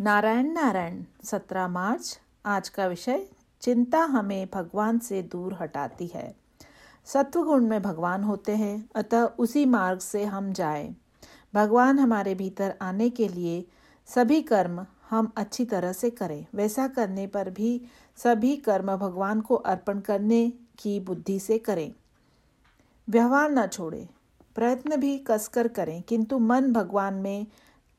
नारायण नारायण, सत्रह मार्च, आज का विषय, चिंता हमें भगवान से दूर हटाती है। सत्वगुण में भगवान होते हैं, अतः उसी मार्ग से हम जाएँ। भगवान हमारे भीतर आने के लिए सभी कर्म हम अच्छी तरह से करें। वैसा करने पर भी सभी कर्म भगवान को अर्पण करने की बुद्धि से करें। व्यवहार न छोड़ें, प्रयत्न भी कसकर करें, किंतु मन भगवान में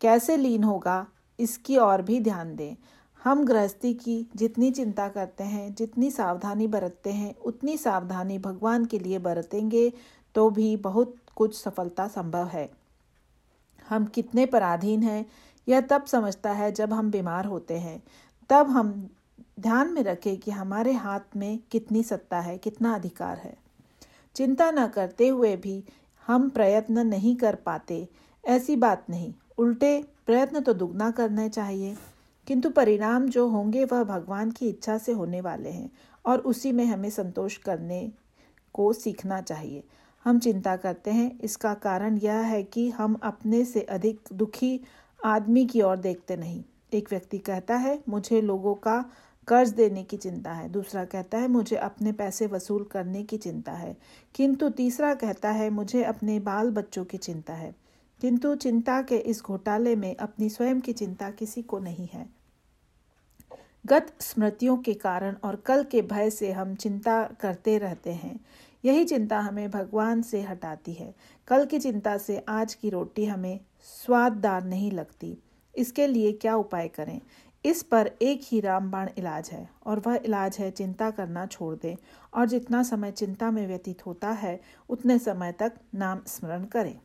कैसे लीन होगा इसकी ओर भी ध्यान दें। हम गृहस्थी की जितनी चिंता करते हैं, जितनी सावधानी बरतते हैं, उतनी सावधानी भगवान के लिए बरतेंगे तो भी बहुत कुछ सफलता संभव है। हम कितने पराधीन हैं, यह तब समझता है जब हम बीमार होते हैं। तब हम ध्यान में रखें कि हमारे हाथ में कितनी सत्ता है, कितना अधिकार है। चिंता न करते हुए भी हम प्रयत्न नहीं कर पाते, ऐसी बात नहीं। उल्टे प्रयत्न तो दुगना करने चाहिए। किंतु परिणाम जो होंगे वह भगवान की इच्छा से होने वाले हैं और उसी में हमें संतोष करने को सीखना चाहिए। हम चिंता करते हैं। इसका कारण यह है कि हम अपने से अधिक दुखी आदमी की ओर देखते नहीं। एक व्यक्ति कहता है, मुझे लोगों का कर्ज देने की चिंता है। दूसरा कहता है, मुझे अपने पैसे वसूल करने की चिंता है। किंतु तीसरा कहता है, मुझे अपने बाल बच्चों की चिंता है। किंतु चिंता के इस घोटाले में अपनी स्वयं की चिंता किसी को नहीं है। गत स्मृतियों के कारण और कल के भय से हम चिंता करते रहते हैं। यही चिंता हमें भगवान से हटाती है। कल की चिंता से आज की रोटी हमें स्वाददार नहीं लगती। इसके लिए क्या उपाय करें? इस पर एक ही रामबाण इलाज है और वह इलाज है चिंता करना छोड़ दें और जितना समय चिंता में व्यतीत होता है, उतने समय तक नाम स्मरण करें।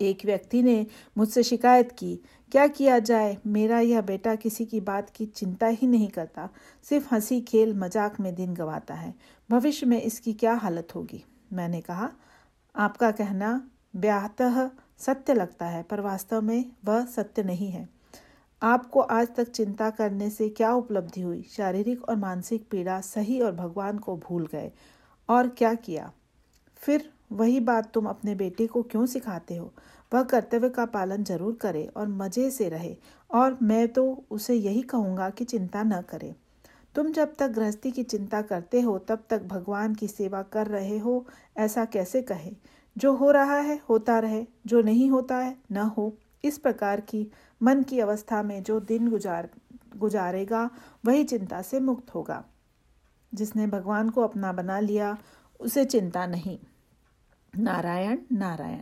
एक व्यक्ति ने मुझसे शिकायत की, क्या किया जाए? मेरा यह बेटा किसी की बात की चिंता ही नहीं करता, सिर्फ़ हँसी खेल मज़ाक में दिन गवाता है। भविष्य में इसकी क्या हालत होगी? मैंने कहा, आपका कहना ब्याहतः सत्य लगता है, पर वास्तव में वह सत्य नहीं है। आपको आज तक चिंता करने से क्या उपलब्धि हुई? शारीरिक और मानसिक पीड़ा सही और भगवान को भूल गए। और क्या किया? फिर वही बात तुम अपने बेटे को क्यों सिखाते हो? वह कर्तव्य का पालन ज़रूर करे और मज़े से रहे। और मैं तो उसे यही कहूँगा कि चिंता न करे। तुम जब तक गृहस्थी की चिंता करते हो, तब तक भगवान की सेवा कर रहे हो, ऐसा कैसे कहे? जो हो रहा है, होता रहे। जो नहीं होता है, न हो। इस प्रकार की मन की अवस्था में जो दिन गुजार, गुजारेगा, वही चिंता से मुक्त होगा। जिसने भगवान को अपना बना लिया, उसे चिंता नहीं। नारायण नारायण।